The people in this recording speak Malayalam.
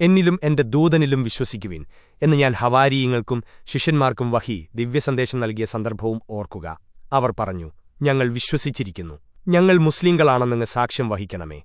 എന്നിലും എന്റെ ദൂതനിലും വിശ്വസിക്കുവിൻ എന്ന് ഞാൻ ഹവാരിയങ്ങൾക്കും ശിഷ്യന്മാർക്കും വഹി ദിവ്യസന്ദേശം നൽകിയ സന്ദർഭവും ഓർക്കുക. അവർ പറഞ്ഞു ഞങ്ങൾ വിശ്വസിച്ചിരിക്കുന്നു. ഞങ്ങൾ മുസ്ലിങ്ങളാണെന്നങ്ങ് സാക്ഷ്യം വഹിക്കണമേ.